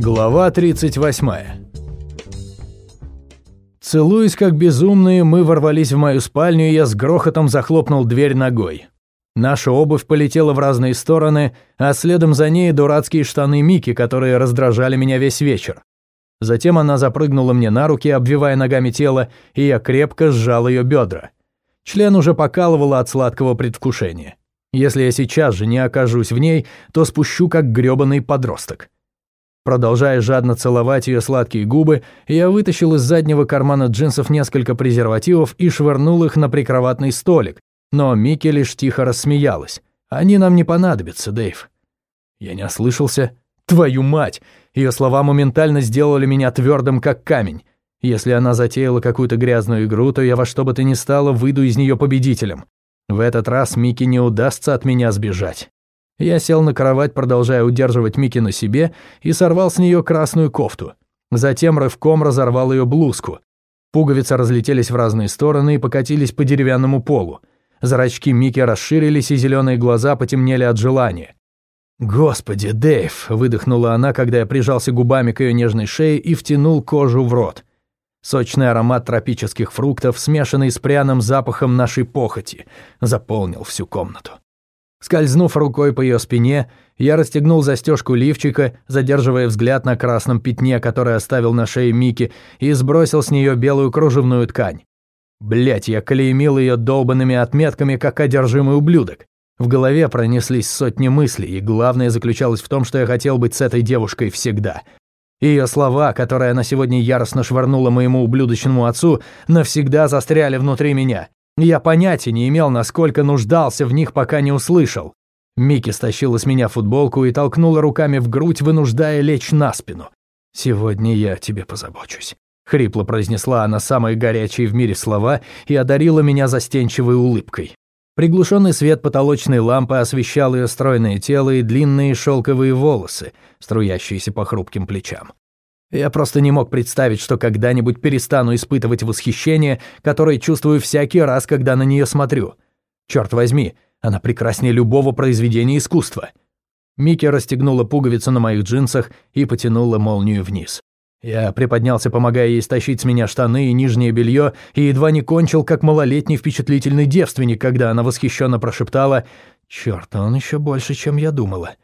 Глава 38 Целуясь как безумные, мы ворвались в мою спальню, и я с грохотом захлопнул дверь ногой. Наша обувь полетела в разные стороны, а следом за ней дурацкие штаны Мики, которые раздражали меня весь вечер. Затем она запрыгнула мне на руки, обвивая ногами тело, и я крепко сжал ее бедра. Член уже покалывало от сладкого предвкушения. Если я сейчас же не окажусь в ней, то спущу как грёбаный подросток. Продолжая жадно целовать ее сладкие губы, я вытащил из заднего кармана джинсов несколько презервативов и швырнул их на прикроватный столик, но Микки лишь тихо рассмеялась. «Они нам не понадобятся, Дэйв». Я не ослышался. «Твою мать!» Ее слова моментально сделали меня твердым, как камень. Если она затеяла какую-то грязную игру, то я во что бы то ни стало выйду из нее победителем. В этот раз Микки не удастся от меня сбежать. Я сел на кровать, продолжая удерживать Микки на себе, и сорвал с нее красную кофту. Затем рывком разорвал ее блузку. Пуговицы разлетелись в разные стороны и покатились по деревянному полу. Зрачки Микки расширились, и зеленые глаза потемнели от желания. «Господи, Дэйв!» – выдохнула она, когда я прижался губами к ее нежной шее и втянул кожу в рот. Сочный аромат тропических фруктов, смешанный с пряным запахом нашей похоти, заполнил всю комнату. Скользнув рукой по ее спине, я расстегнул застежку лифчика, задерживая взгляд на красном пятне, которое оставил на шее Мики, и сбросил с нее белую кружевную ткань. Блять, я клеймил ее долбанными отметками, как одержимый ублюдок. В голове пронеслись сотни мыслей, и главное заключалось в том, что я хотел быть с этой девушкой всегда. Ее слова, которые она сегодня яростно швырнула моему ублюдочному отцу, навсегда застряли внутри меня. Я понятия не имел, насколько нуждался в них, пока не услышал. Микки стащила с меня футболку и толкнула руками в грудь, вынуждая лечь на спину. «Сегодня я тебе позабочусь», — хрипло произнесла она самые горячие в мире слова и одарила меня застенчивой улыбкой. Приглушенный свет потолочной лампы освещал ее стройное тело и длинные шелковые волосы, струящиеся по хрупким плечам. Я просто не мог представить, что когда-нибудь перестану испытывать восхищение, которое чувствую всякий раз, когда на нее смотрю. Черт возьми, она прекраснее любого произведения искусства. Микки расстегнула пуговицу на моих джинсах и потянула молнию вниз. Я приподнялся, помогая ей стащить с меня штаны и нижнее белье, и едва не кончил, как малолетний впечатлительный девственник, когда она восхищенно прошептала «Черт, он еще больше, чем я думала».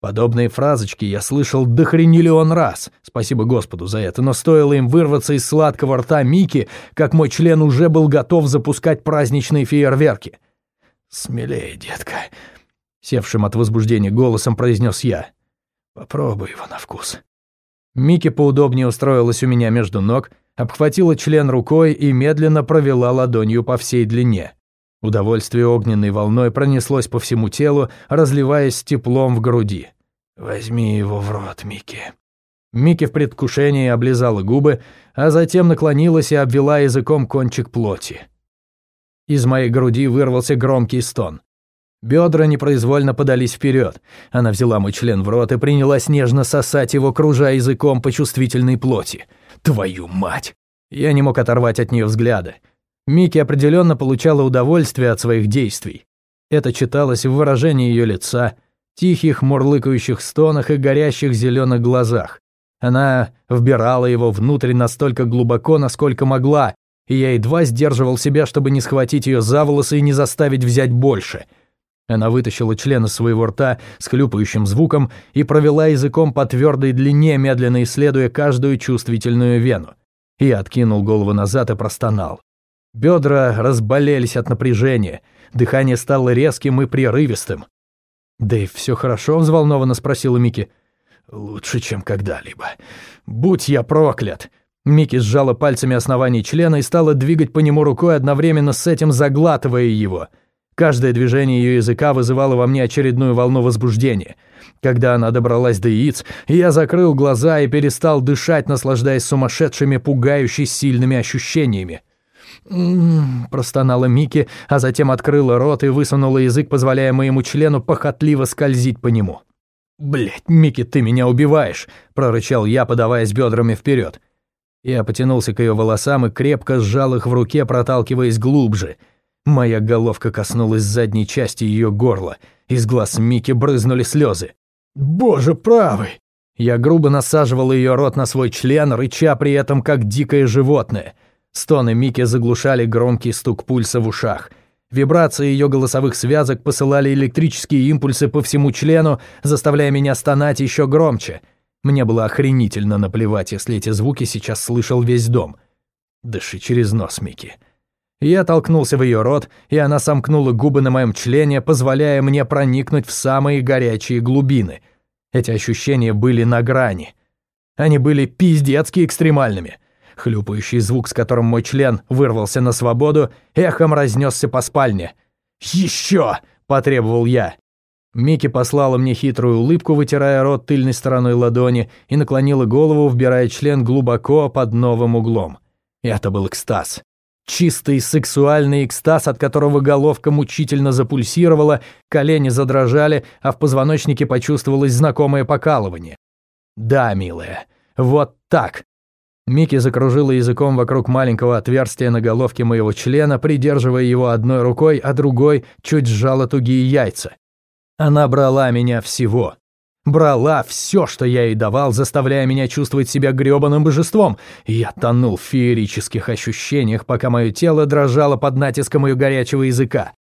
Подобные фразочки я слышал дохрениллион раз, спасибо Господу за это, но стоило им вырваться из сладкого рта Мики, как мой член уже был готов запускать праздничные фейерверки. «Смелее, детка», — севшим от возбуждения голосом произнес я. «Попробуй его на вкус». Мики поудобнее устроилась у меня между ног, обхватила член рукой и медленно провела ладонью по всей длине. Удовольствие огненной волной пронеслось по всему телу, разливаясь теплом в груди. «Возьми его в рот, Микки». Микки в предвкушении облизала губы, а затем наклонилась и обвела языком кончик плоти. Из моей груди вырвался громкий стон. Бедра непроизвольно подались вперед. Она взяла мой член в рот и принялась нежно сосать его, кружа языком по чувствительной плоти. «Твою мать!» Я не мог оторвать от нее взгляда. Микки определенно получала удовольствие от своих действий. Это читалось в выражении ее лица, тихих мурлыкающих стонах и горящих зеленых глазах. Она вбирала его внутрь настолько глубоко, насколько могла, и я едва сдерживал себя, чтобы не схватить ее за волосы и не заставить взять больше. Она вытащила член из своего рта с хлюпающим звуком и провела языком по твердой длине, медленно исследуя каждую чувствительную вену. Я откинул голову назад и простонал. Бедра разболелись от напряжения, дыхание стало резким и прерывистым. «Дэйв, все хорошо?» – взволнованно спросила Микки. «Лучше, чем когда-либо. Будь я проклят!» Микки сжала пальцами основание члена и стала двигать по нему рукой, одновременно с этим заглатывая его. Каждое движение ее языка вызывало во мне очередную волну возбуждения. Когда она добралась до яиц, я закрыл глаза и перестал дышать, наслаждаясь сумасшедшими, пугающе сильными ощущениями. «М-м-м», простонала Мики, а затем открыла рот и высунула язык, позволяя моему члену похотливо скользить по нему. «Блядь, Мики, ты меня убиваешь!» – прорычал я, подаваясь бедрами вперед. Я потянулся к ее волосам и крепко сжал их в руке, проталкиваясь глубже. Моя головка коснулась задней части ее горла. Из глаз Мики брызнули слезы. «Боже правый!» Я грубо насаживал ее рот на свой член, рыча при этом как дикое животное. Стоны Мики заглушали громкий стук пульса в ушах. Вибрации ее голосовых связок посылали электрические импульсы по всему члену, заставляя меня стонать еще громче. Мне было охренительно наплевать, если эти звуки сейчас слышал весь дом. Дыши через нос, Мики. Я толкнулся в ее рот, и она сомкнула губы на моем члене, позволяя мне проникнуть в самые горячие глубины. Эти ощущения были на грани. Они были пиздецки экстремальными. Хлюпающий звук, с которым мой член вырвался на свободу, эхом разнесся по спальне. «Еще!» – потребовал я. Микки послала мне хитрую улыбку, вытирая рот тыльной стороной ладони, и наклонила голову, вбирая член глубоко под новым углом. Это был экстаз. Чистый сексуальный экстаз, от которого головка мучительно запульсировала, колени задрожали, а в позвоночнике почувствовалось знакомое покалывание. «Да, милая, вот так!» Микки закружила языком вокруг маленького отверстия на головке моего члена, придерживая его одной рукой, а другой чуть сжала тугие яйца. Она брала меня всего. Брала все, что я ей давал, заставляя меня чувствовать себя грёбаным божеством. Я тонул в феерических ощущениях, пока мое тело дрожало под натиском ее горячего языка.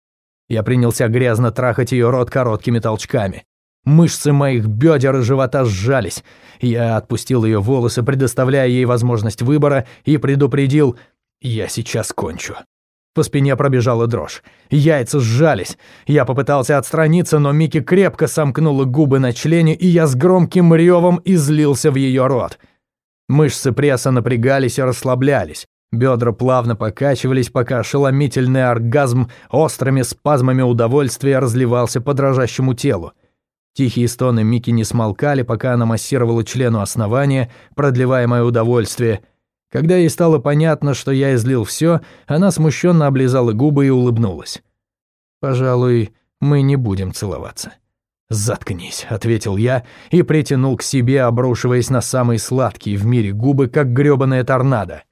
Я принялся грязно трахать ее рот короткими толчками. Мышцы моих бедер и живота сжались. Я отпустил ее волосы, предоставляя ей возможность выбора, и предупредил «Я сейчас кончу». По спине пробежала дрожь. Яйца сжались. Я попытался отстраниться, но Микки крепко сомкнула губы на члене, и я с громким ревом излился в ее рот. Мышцы пресса напрягались и расслаблялись. Бедра плавно покачивались, пока ошеломительный оргазм острыми спазмами удовольствия разливался по дрожащему телу. Тихие стоны Мики не смолкали, пока она массировала члену основания, продлевая мое удовольствие — когда ей стало понятно, что я излил все, она смущенно облизала губы и улыбнулась. «Пожалуй, мы не будем целоваться». «Заткнись», — ответил я и притянул к себе, обрушиваясь на самые сладкие в мире губы, как грёбаная торнадо.